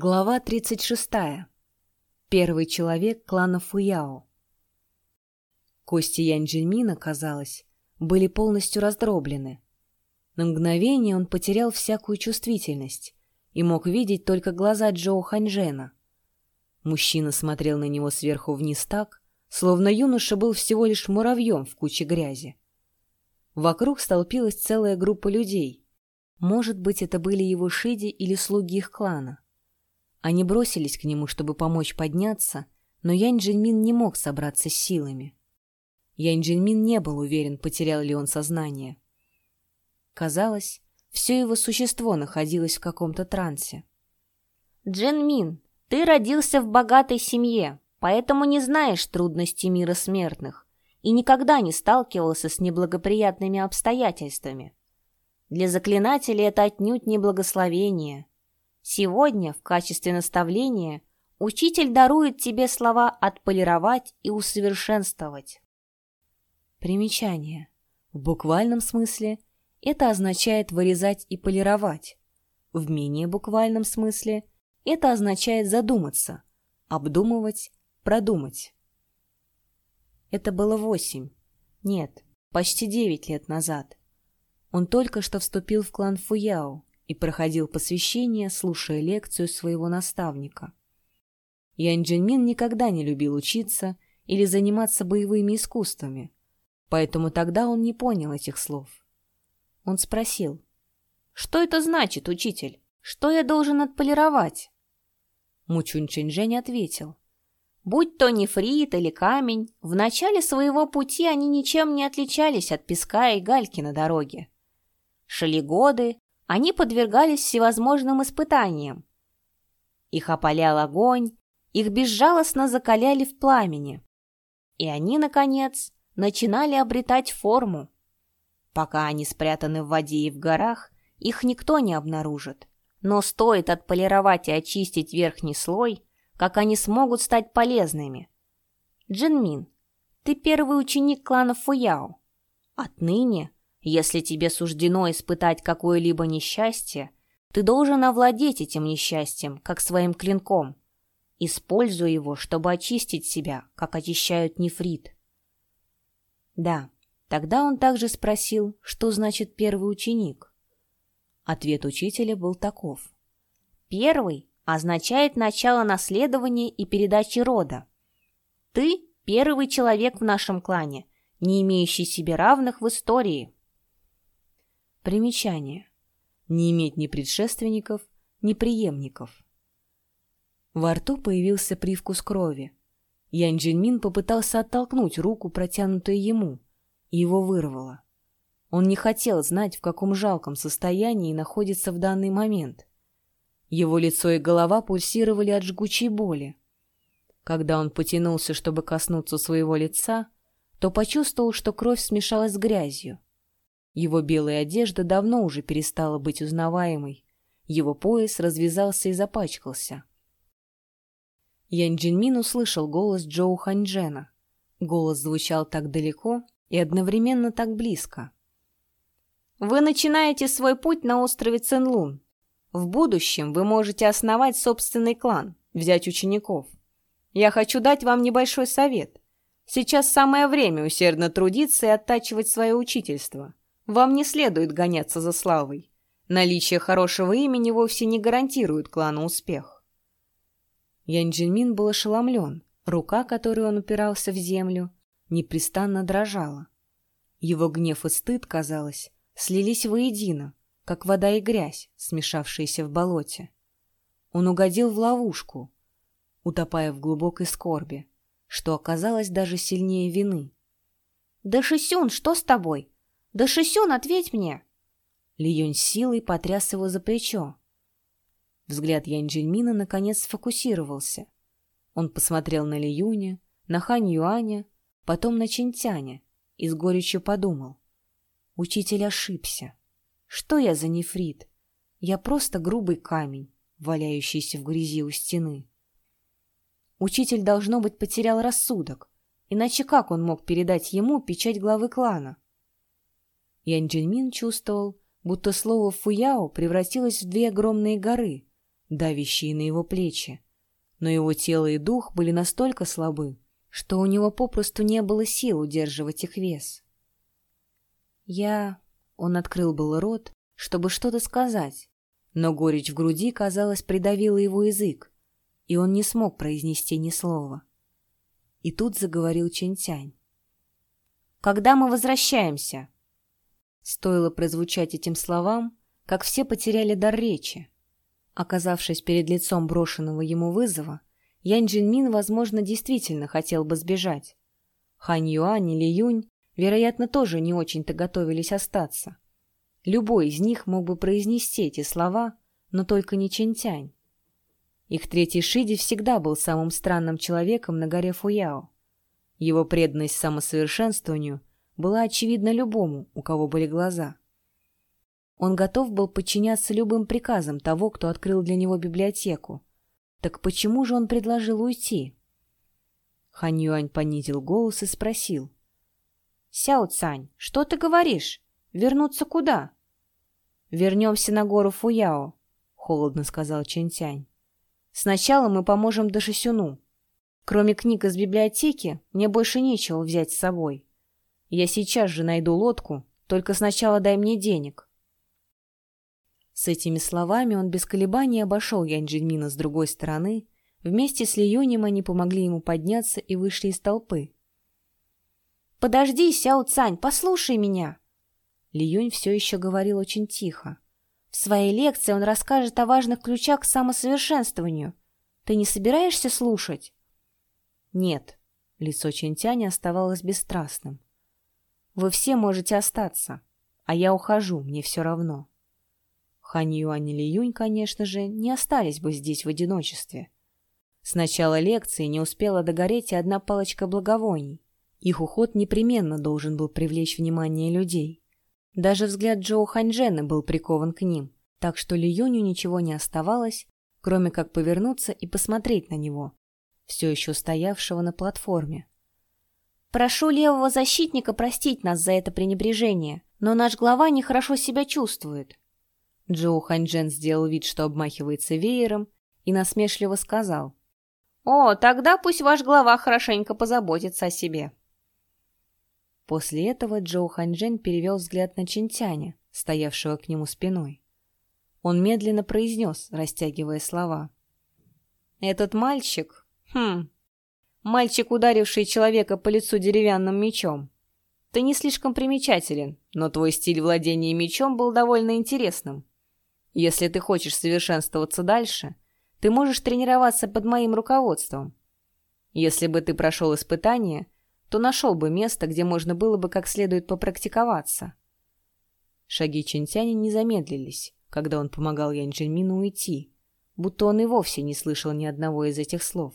Глава 36. Первый человек клана Фуяо. Кости Янь-Джиньмина, казалось, были полностью раздроблены. На мгновение он потерял всякую чувствительность и мог видеть только глаза Джоу Ханьжена. Мужчина смотрел на него сверху вниз так, словно юноша был всего лишь муравьем в куче грязи. Вокруг столпилась целая группа людей. Может быть, это были его шиди или слуги их клана. Они бросились к нему, чтобы помочь подняться, но Янь Джинмин не мог собраться с силами. Янь Джинмин не был уверен, потерял ли он сознание. Казалось, все его существо находилось в каком-то трансе. «Джинмин, ты родился в богатой семье, поэтому не знаешь трудностей мира смертных и никогда не сталкивался с неблагоприятными обстоятельствами. Для заклинателей это отнюдь не благословение, Сегодня в качестве наставления учитель дарует тебе слова «отполировать» и «усовершенствовать». Примечание. В буквальном смысле это означает вырезать и полировать. В менее буквальном смысле это означает задуматься, обдумывать, продумать. Это было восемь, нет, почти девять лет назад. Он только что вступил в клан Фуяо, и проходил посвящение, слушая лекцию своего наставника. Ян Джинмин никогда не любил учиться или заниматься боевыми искусствами, поэтому тогда он не понял этих слов. Он спросил, «Что это значит, учитель? Что я должен отполировать?» Мучунь Чинжэнь ответил, Будь то нефрит или камень, в начале своего пути они ничем не отличались от песка и гальки на дороге. Шли годы, они подвергались всевозможным испытаниям. Их опалял огонь, их безжалостно закаляли в пламени. И они, наконец, начинали обретать форму. Пока они спрятаны в воде и в горах, их никто не обнаружит. Но стоит отполировать и очистить верхний слой, как они смогут стать полезными. Джинмин, ты первый ученик клана Фуяо. Отныне если тебе суждено испытать какое-либо несчастье, ты должен овладеть этим несчастьем, как своим клинком. Используй его, чтобы очистить себя, как очищают нефрит. Да, тогда он также спросил, что значит первый ученик. Ответ учителя был таков. Первый означает начало наследования и передачи рода. Ты первый человек в нашем клане, не имеющий себе равных в истории. Примечание. Не иметь ни предшественников, ни преемников. Во рту появился привкус крови. Ян Джинмин попытался оттолкнуть руку, протянутую ему, и его вырвало. Он не хотел знать, в каком жалком состоянии находится в данный момент. Его лицо и голова пульсировали от жгучей боли. Когда он потянулся, чтобы коснуться своего лица, то почувствовал, что кровь смешалась с грязью. Его белая одежда давно уже перестала быть узнаваемой. Его пояс развязался и запачкался. Ян Джинмин услышал голос Джоу Ханьчжена. Голос звучал так далеко и одновременно так близко. «Вы начинаете свой путь на острове Цинлун. В будущем вы можете основать собственный клан, взять учеников. Я хочу дать вам небольшой совет. Сейчас самое время усердно трудиться и оттачивать свое учительство. Вам не следует гоняться за славой. Наличие хорошего имени вовсе не гарантирует клану успех. Ян Джинмин был ошеломлен. Рука, которой он упирался в землю, непрестанно дрожала. Его гнев и стыд, казалось, слились воедино, как вода и грязь, смешавшиеся в болоте. Он угодил в ловушку, утопая в глубокой скорби, что оказалось даже сильнее вины. «Да, Шисюн, что с тобой? «Да, Шисюн, ответь мне!» Ли Юнь силой потряс его за плечо. Взгляд Янь Джиньмина наконец сфокусировался. Он посмотрел на Ли Юня, на Хань Юаня, потом на Чинтяня и с горечью подумал. Учитель ошибся. Что я за нефрит? Я просто грубый камень, валяющийся в грязи у стены. Учитель, должно быть, потерял рассудок, иначе как он мог передать ему печать главы клана? Ян Джинмин чувствовал, будто слово «фуяо» превратилось в две огромные горы, давящие на его плечи, но его тело и дух были настолько слабы, что у него попросту не было сил удерживать их вес. «Я...» — он открыл был рот, чтобы что-то сказать, но горечь в груди, казалось, придавила его язык, и он не смог произнести ни слова. И тут заговорил Чентянь. «Когда мы возвращаемся?» Стоило прозвучать этим словам, как все потеряли дар речи. Оказавшись перед лицом брошенного ему вызова, Янь Джинмин, возможно, действительно хотел бы сбежать. Хань Юань или Юнь, вероятно, тоже не очень-то готовились остаться. Любой из них мог бы произнести эти слова, но только не Чинтянь. Их третий Шиди всегда был самым странным человеком на горе Фуяо. Его преданность самосовершенствованию была очевидна любому, у кого были глаза. Он готов был подчиняться любым приказам того, кто открыл для него библиотеку. Так почему же он предложил уйти? Хань Юань понизил голос и спросил. «Сяо Цань, что ты говоришь? Вернуться куда?» «Вернемся на гору Фуяо», — холодно сказал Чэнь Тянь. «Сначала мы поможем Дашисюну. Кроме книг из библиотеки, мне больше нечего взять с собой. Я сейчас же найду лодку, только сначала дай мне денег». С этими словами он без колебаний обошел Янь Джиньмина с другой стороны. Вместе с Ли Юнем они помогли ему подняться и вышли из толпы. «Подожди, Сяо Цань, послушай меня!» Ли Юнь все еще говорил очень тихо. «В своей лекции он расскажет о важных ключах к самосовершенствованию. Ты не собираешься слушать?» «Нет». Лицо Чентяня оставалось бесстрастным. «Вы все можете остаться, а я ухожу, мне все равно». Хань Юань и Ли Юнь, конечно же, не остались бы здесь в одиночестве. С начала лекции не успела догореть и одна палочка благовоний. Их уход непременно должен был привлечь внимание людей. Даже взгляд Джоу Ханьжена был прикован к ним, так что Ли Юню ничего не оставалось, кроме как повернуться и посмотреть на него, все еще стоявшего на платформе. «Прошу левого защитника простить нас за это пренебрежение, но наш глава нехорошо себя чувствует». Джоу Ханьжен сделал вид, что обмахивается веером, и насмешливо сказал. «О, тогда пусть ваш глава хорошенько позаботится о себе». После этого Джоу Ханьжен перевел взгляд на Чинтяня, стоявшего к нему спиной. Он медленно произнес, растягивая слова. «Этот мальчик... Хм... Мальчик, ударивший человека по лицу деревянным мечом. Ты не слишком примечателен, но твой стиль владения мечом был довольно интересным. Если ты хочешь совершенствоваться дальше, ты можешь тренироваться под моим руководством. Если бы ты прошел испытание, то нашел бы место, где можно было бы как следует попрактиковаться. Шаги Чинтяни не замедлились, когда он помогал Янь Джинмину уйти, будто он и вовсе не слышал ни одного из этих слов.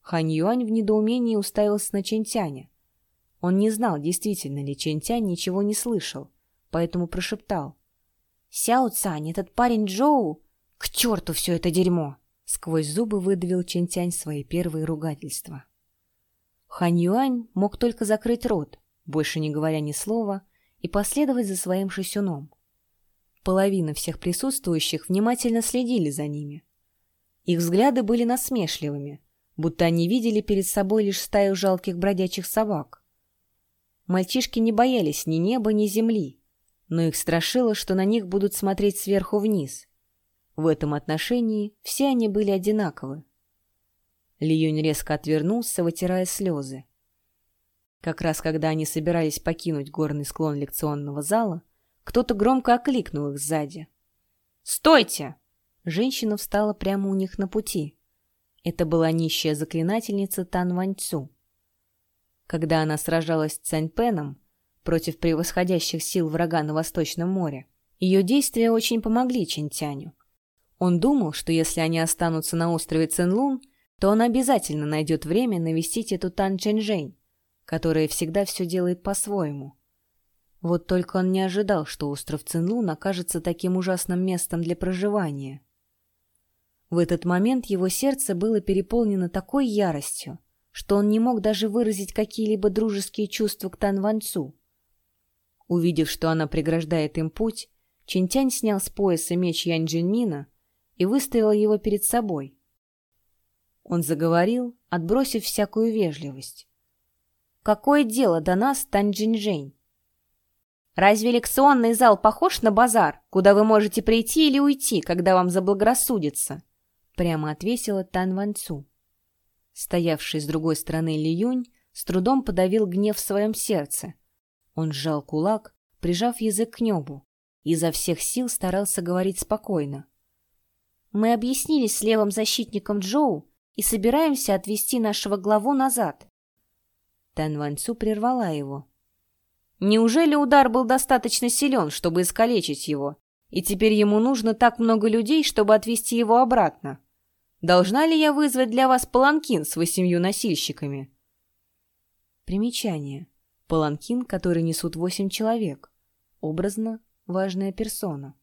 Хань Юань в недоумении уставился на Чинтяня. Он не знал, действительно ли Чинтянь ничего не слышал, поэтому прошептал. «Сяо Цань, этот парень Джоу! К черту все это дерьмо!» Сквозь зубы выдавил Чинтянь свои первые ругательства. Хань Юань мог только закрыть рот, больше не говоря ни слова, и последовать за своим шисюном. Половина всех присутствующих внимательно следили за ними. Их взгляды были насмешливыми, будто они видели перед собой лишь стаю жалких бродячих собак. Мальчишки не боялись ни неба, ни земли, но их страшило, что на них будут смотреть сверху вниз. В этом отношении все они были одинаковы. Ли Юнь резко отвернулся, вытирая слезы. Как раз когда они собирались покинуть горный склон лекционного зала, кто-то громко окликнул их сзади. «Стойте!» Женщина встала прямо у них на пути. Это была нищая заклинательница Тан Ваньцу. Когда она сражалась с Цаньпеном против превосходящих сил врага на Восточном море, ее действия очень помогли Чинтяню. Он думал, что если они останутся на острове Цинлун, то он обязательно найдет время навестить эту Тан Чэньжэнь, которая всегда все делает по-своему. Вот только он не ожидал, что остров Цинлун окажется таким ужасным местом для проживания. В этот момент его сердце было переполнено такой яростью, что он не мог даже выразить какие-либо дружеские чувства к Тан Ванцу. Увидев, что она преграждает им путь, Чинтянь снял с пояса меч Янь Джинмина и выставил его перед собой. Он заговорил, отбросив всякую вежливость. «Какое дело до нас, Тань Джинь-Жень? Разве лекционный зал похож на базар, куда вы можете прийти или уйти, когда вам заблагорассудится?» Прямо отвесила Тан Ванцу. Стоявший с другой стороны Ли Юнь с трудом подавил гнев в своем сердце. Он сжал кулак, прижав язык к небу, и изо всех сил старался говорить спокойно. «Мы объяснились с левым защитником Джоу и собираемся отвести нашего главу назад». Тан Ванцу прервала его. «Неужели удар был достаточно силен, чтобы искалечить его, и теперь ему нужно так много людей, чтобы отвести его обратно?» Должна ли я вызвать для вас паланкин с восемью носильщиками? Примечание. Паланкин, который несут восемь человек. Образно важная персона.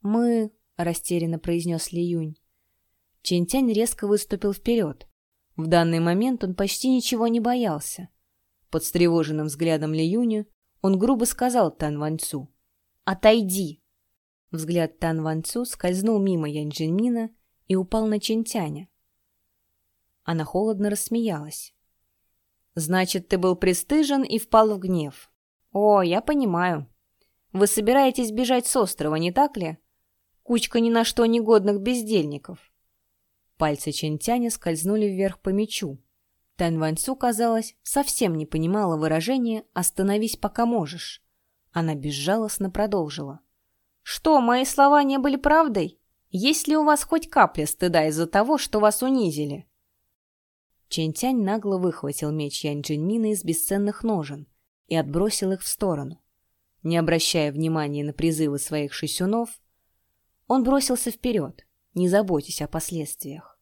«Мы...» — растерянно произнес Ли Юнь. Чентянь резко выступил вперед. В данный момент он почти ничего не боялся. Под встревоженным взглядом Ли Юня он грубо сказал Тан Ванцу. «Отойди!» Взгляд Тан Ванцу скользнул мимо Янь Джинмина и упал на Чинтяня. Она холодно рассмеялась. «Значит, ты был пристыжен и впал в гнев. О, я понимаю. Вы собираетесь бежать с острова, не так ли? Кучка ни на что негодных бездельников». Пальцы Чинтяня скользнули вверх по мечу. Тань Ваньцу, казалось, совсем не понимала выражения «остановись, пока можешь». Она безжалостно продолжила. «Что, мои слова не были правдой? Есть ли у вас хоть капля стыда из-за того, что вас унизили?» Чентянь нагло выхватил меч Янь Джиньмина из бесценных ножен и отбросил их в сторону. Не обращая внимания на призывы своих шисюнов, он бросился вперед, не заботясь о последствиях.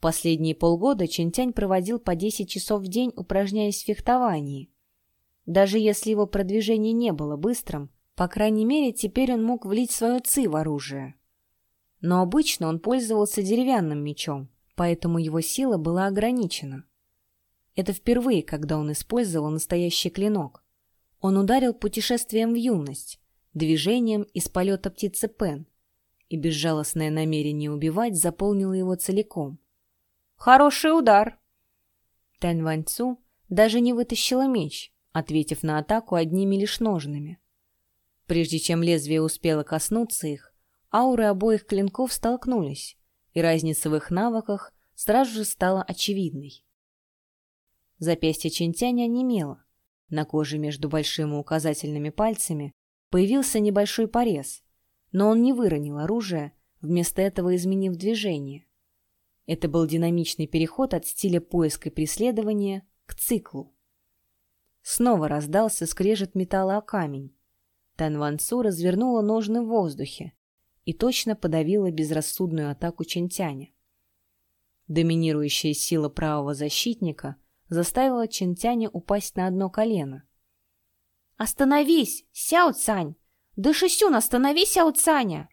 Последние полгода Чентянь проводил по 10 часов в день, упражняясь в фехтовании. Даже если его продвижение не было быстрым, по крайней мере, теперь он мог влить свою ци в оружие но обычно он пользовался деревянным мечом, поэтому его сила была ограничена. Это впервые, когда он использовал настоящий клинок. Он ударил путешествием в юность, движением из полета птицы Пен, и безжалостное намерение убивать заполнило его целиком. «Хороший удар!» Тань Ваньцу даже не вытащила меч, ответив на атаку одними лишь ножными. Прежде чем лезвие успело коснуться их, Ауры обоих клинков столкнулись, и разница в их навыках сразу же стала очевидной. Запястье Чинтяня онемело. На коже между большим и указательными пальцами появился небольшой порез, но он не выронил оружие, вместо этого изменив движение. Это был динамичный переход от стиля поиска и преследования к циклу. Снова раздался скрежет металла о камень. Тан Ван Цу развернула ножны в воздухе, и точно подавила безрассудную атаку Чентяня. Доминирующая сила правого защитника заставила Чентяня упасть на одно колено. «Остановись, Сяо Цань! Да Шисюн, останови Сяо Цаня!»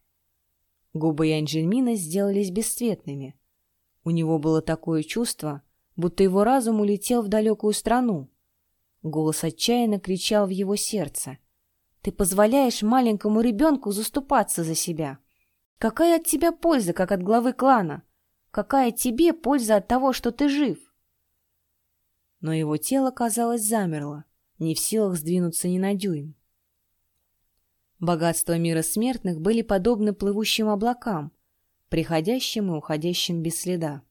Губы Янь сделались бесцветными. У него было такое чувство, будто его разум улетел в далекую страну. Голос отчаянно кричал в его сердце. «Ты позволяешь маленькому ребенку заступаться за себя!» Какая от тебя польза, как от главы клана? Какая тебе польза от того, что ты жив? Но его тело, казалось, замерло, не в силах сдвинуться ни на дюйм. Богатства мира смертных были подобны плывущим облакам, приходящим и уходящим без следа.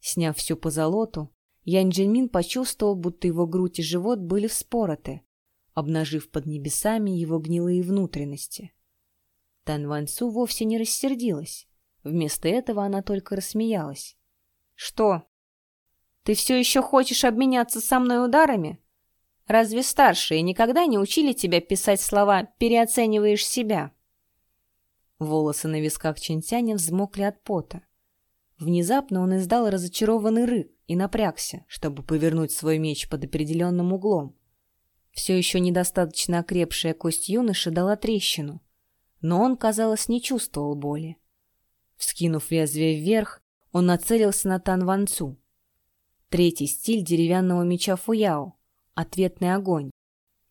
Сняв всю позолоту, Янь Джинмин почувствовал, будто его грудь и живот были вспороты, обнажив под небесами его гнилые внутренности. Тан Ван Цу вовсе не рассердилась. Вместо этого она только рассмеялась. «Что? Ты все еще хочешь обменяться со мной ударами? Разве старшие никогда не учили тебя писать слова «переоцениваешь себя»?» Волосы на висках Чинтяня взмокли от пота. Внезапно он издал разочарованный рык и напрягся, чтобы повернуть свой меч под определенным углом. Все еще недостаточно окрепшая кость юноши дала трещину — но он, казалось, не чувствовал боли. Вскинув лезвие вверх, он нацелился на Тан Ван Цу. Третий стиль деревянного меча Фуяо — ответный огонь.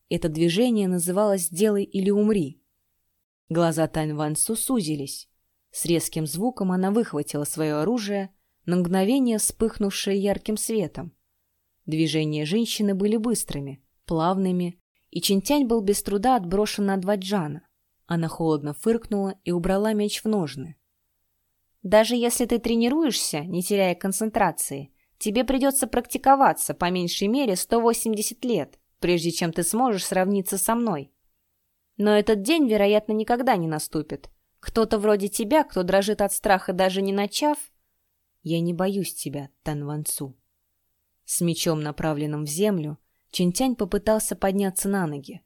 Это движение называлось «делай или умри». Глаза Тань Ван Цу сузились. С резким звуком она выхватила свое оружие, на мгновение вспыхнувшее ярким светом. Движения женщины были быстрыми, плавными, и Чинтянь был без труда отброшен на два джана. Она холодно фыркнула и убрала меч в ножны. «Даже если ты тренируешься, не теряя концентрации, тебе придется практиковаться по меньшей мере 180 лет, прежде чем ты сможешь сравниться со мной. Но этот день, вероятно, никогда не наступит. Кто-то вроде тебя, кто дрожит от страха даже не начав... Я не боюсь тебя, Тан Ван Цу. С мечом, направленным в землю, Чинтянь попытался подняться на ноги.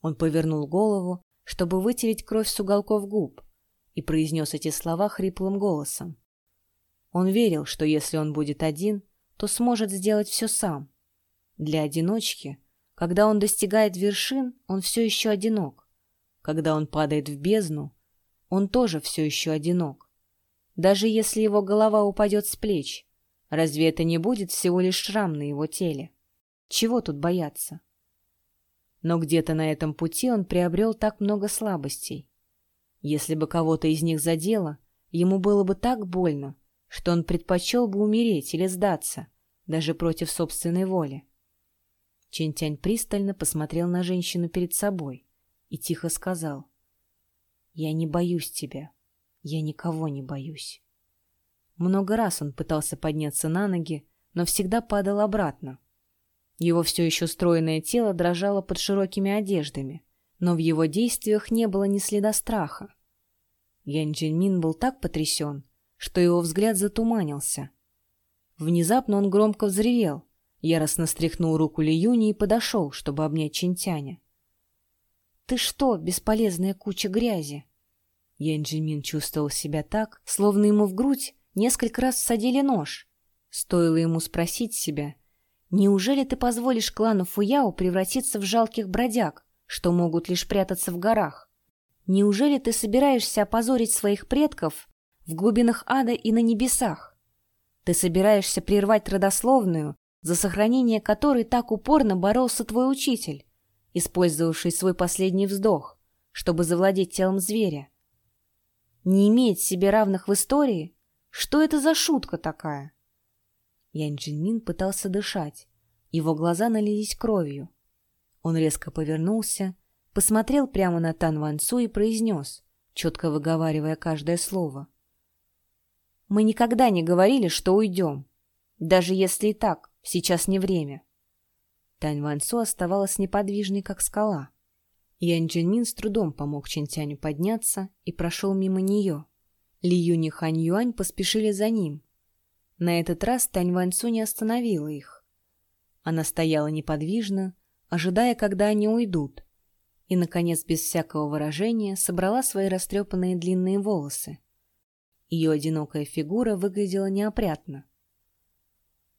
Он повернул голову, чтобы вытереть кровь с уголков губ, и произнес эти слова хриплым голосом. Он верил, что если он будет один, то сможет сделать все сам. Для одиночки, когда он достигает вершин, он все еще одинок. Когда он падает в бездну, он тоже все еще одинок. Даже если его голова упадет с плеч, разве это не будет всего лишь шрам на его теле? Чего тут бояться? Но где-то на этом пути он приобрел так много слабостей. Если бы кого-то из них задело, ему было бы так больно, что он предпочел бы умереть или сдаться, даже против собственной воли. Чинтянь пристально посмотрел на женщину перед собой и тихо сказал — я не боюсь тебя. Я никого не боюсь. Много раз он пытался подняться на ноги, но всегда падал обратно. Его все еще стройное тело дрожало под широкими одеждами, но в его действиях не было ни следа страха. Ян Джинмин был так потрясен, что его взгляд затуманился. Внезапно он громко взревел, яростно стряхнул руку Ли Юни и подошел, чтобы обнять Чинтяня. «Ты что, бесполезная куча грязи?» Янджимин чувствовал себя так, словно ему в грудь несколько раз всадили нож. Стоило ему спросить себя, «Неужели ты позволишь клану Фуяо превратиться в жалких бродяг, что могут лишь прятаться в горах? Неужели ты собираешься опозорить своих предков в глубинах ада и на небесах? Ты собираешься прервать родословную, за сохранение которой так упорно боролся твой учитель?» использовавший свой последний вздох, чтобы завладеть телом зверя. Не иметь себе равных в истории? Что это за шутка такая? Ян Джинмин пытался дышать. Его глаза налились кровью. Он резко повернулся, посмотрел прямо на Тан Ван Цу и произнес, четко выговаривая каждое слово. «Мы никогда не говорили, что уйдем. Даже если и так, сейчас не время. Тань Ван Су оставалась неподвижной, как скала. Ян Джинмин с трудом помог Чинтяню подняться и прошел мимо нее. Ли Юнь и Хань Юань поспешили за ним. На этот раз Тань Ван Су не остановила их. Она стояла неподвижно, ожидая, когда они уйдут, и, наконец, без всякого выражения, собрала свои растрепанные длинные волосы. Ее одинокая фигура выглядела неопрятно.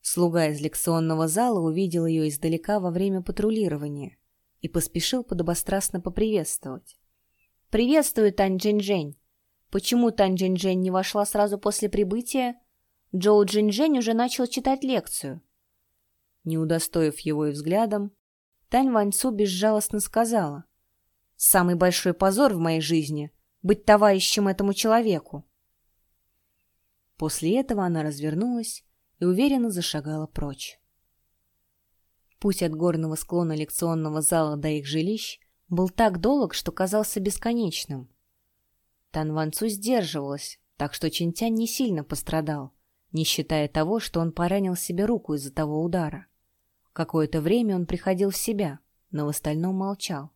Слуга из лекционного зала увидел ее издалека во время патрулирования и поспешил подобострастно поприветствовать. «Приветствую, Тань Джинь-Жень! Почему Тань Джинь-Жень не вошла сразу после прибытия? Джоу Джинь-Жень уже начал читать лекцию». Не удостоив его и взглядом, Тань Ваньцу безжалостно сказала. «Самый большой позор в моей жизни — быть товарищем этому человеку». После этого она развернулась и уверенно зашагала прочь. Путь от горного склона лекционного зала до их жилищ был так долг, что казался бесконечным. Тан Ван Цу сдерживалась, так что Чинтянь не сильно пострадал, не считая того, что он поранил себе руку из-за того удара. Какое-то время он приходил в себя, но в остальном молчал.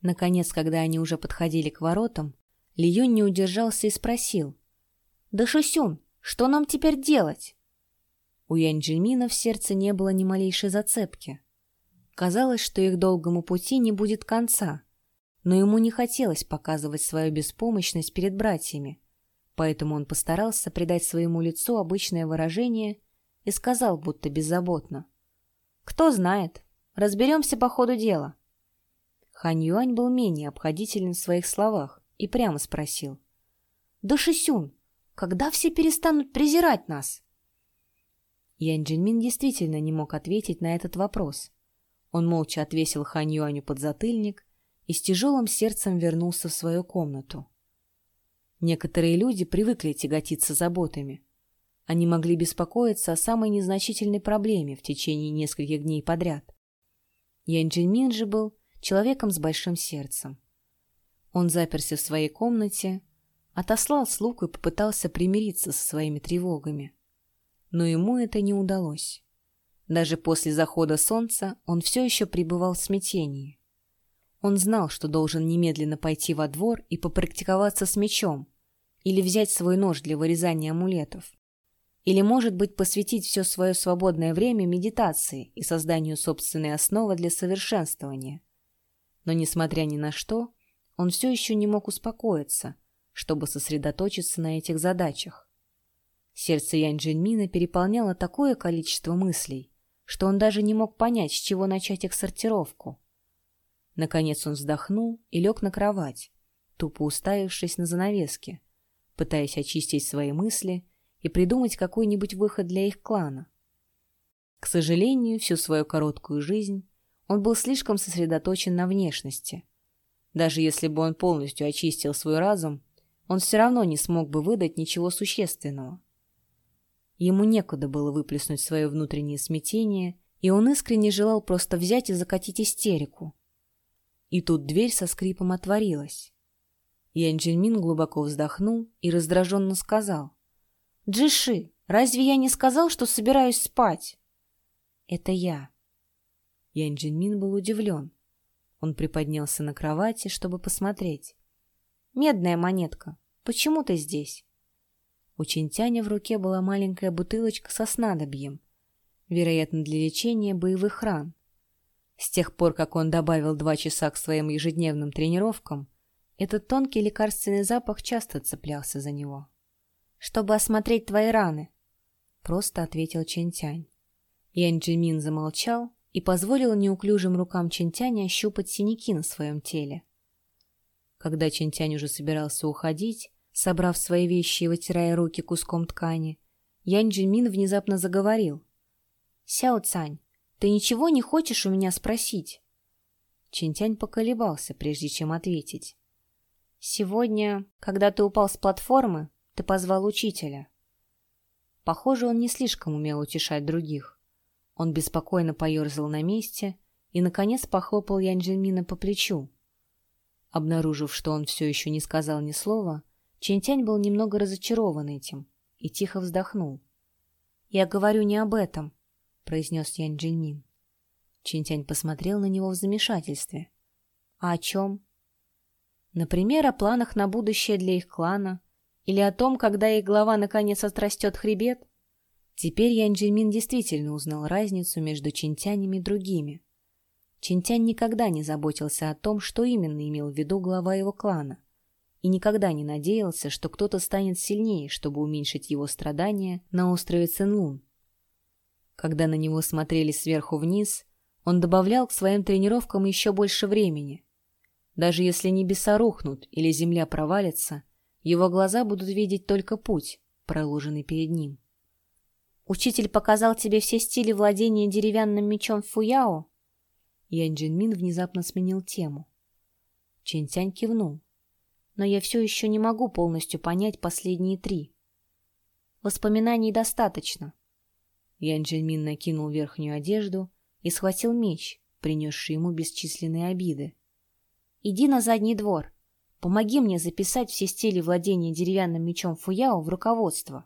Наконец, когда они уже подходили к воротам, Ли Юнь не удержался и спросил. «Да Шусюн, что нам теперь делать?» У Янь-Джимина в сердце не было ни малейшей зацепки. Казалось, что их долгому пути не будет конца, но ему не хотелось показывать свою беспомощность перед братьями, поэтому он постарался придать своему лицу обычное выражение и сказал, будто беззаботно. «Кто знает, разберемся по ходу дела». Хань Юань был менее обходителен в своих словах и прямо спросил. «Да Шисюн, когда все перестанут презирать нас?» Ян Джинмин действительно не мог ответить на этот вопрос. Он молча отвесил Хань Юаню под затыльник и с тяжелым сердцем вернулся в свою комнату. Некоторые люди привыкли тяготиться заботами. Они могли беспокоиться о самой незначительной проблеме в течение нескольких дней подряд. Ян Джинмин же был человеком с большим сердцем. Он заперся в своей комнате, отослал слуг и попытался примириться со своими тревогами. Но ему это не удалось. Даже после захода солнца он все еще пребывал в смятении. Он знал, что должен немедленно пойти во двор и попрактиковаться с мечом, или взять свой нож для вырезания амулетов, или, может быть, посвятить все свое свободное время медитации и созданию собственной основы для совершенствования. Но, несмотря ни на что, он все еще не мог успокоиться, чтобы сосредоточиться на этих задачах. Сердце Янь Джиньмина переполняло такое количество мыслей, что он даже не мог понять, с чего начать их сортировку. Наконец он вздохнул и лег на кровать, тупо уставившись на занавески, пытаясь очистить свои мысли и придумать какой-нибудь выход для их клана. К сожалению, всю свою короткую жизнь он был слишком сосредоточен на внешности. Даже если бы он полностью очистил свой разум, он все равно не смог бы выдать ничего существенного. Ему некуда было выплеснуть свое внутреннее смятение, и он искренне желал просто взять и закатить истерику. И тут дверь со скрипом отворилась. Ян Джинмин глубоко вздохнул и раздраженно сказал. «Джиши, разве я не сказал, что собираюсь спать?» «Это я». Ян Джинмин был удивлен. Он приподнялся на кровати, чтобы посмотреть. «Медная монетка, почему ты здесь?» У Чинтяня в руке была маленькая бутылочка со снадобьем, вероятно, для лечения боевых ран. С тех пор, как он добавил два часа к своим ежедневным тренировкам, этот тонкий лекарственный запах часто цеплялся за него. «Чтобы осмотреть твои раны», — просто ответил Чинтянь. Янь Джимин замолчал и позволил неуклюжим рукам Чинтяня ощупать синяки на своем теле. Когда Чинтянь уже собирался уходить, собрав свои вещи и вытирая руки куском ткани, Янь Джимин внезапно заговорил. «Сяо Цань, ты ничего не хочешь у меня спросить?» Чинтянь поколебался, прежде чем ответить. «Сегодня, когда ты упал с платформы, ты позвал учителя». Похоже, он не слишком умел утешать других. Он беспокойно поерзал на месте и, наконец, похлопал Янь Джинмина по плечу. Обнаружив, что он все еще не сказал ни слова, Чинтянь был немного разочарован этим и тихо вздохнул. «Я говорю не об этом», — произнес Янь Джинмин. Чинтянь посмотрел на него в замешательстве. «А о чем?» «Например, о планах на будущее для их клана, или о том, когда их глава наконец отрастет хребет?» Теперь Янь Джинмин действительно узнал разницу между Чинтянями и другими. Чинтянь никогда не заботился о том, что именно имел в виду глава его клана и никогда не надеялся, что кто-то станет сильнее, чтобы уменьшить его страдания на острове Цинлун. Когда на него смотрели сверху вниз, он добавлял к своим тренировкам еще больше времени. Даже если небеса рухнут или земля провалится, его глаза будут видеть только путь, проложенный перед ним. «Учитель показал тебе все стили владения деревянным мечом Фуяо?» Ян Джинмин внезапно сменил тему. Чинтянь кивнул но я все еще не могу полностью понять последние три. Воспоминаний достаточно. Ян Джинмин накинул верхнюю одежду и схватил меч, принесший ему бесчисленные обиды. «Иди на задний двор. Помоги мне записать все стили владения деревянным мечом Фуяо в руководство».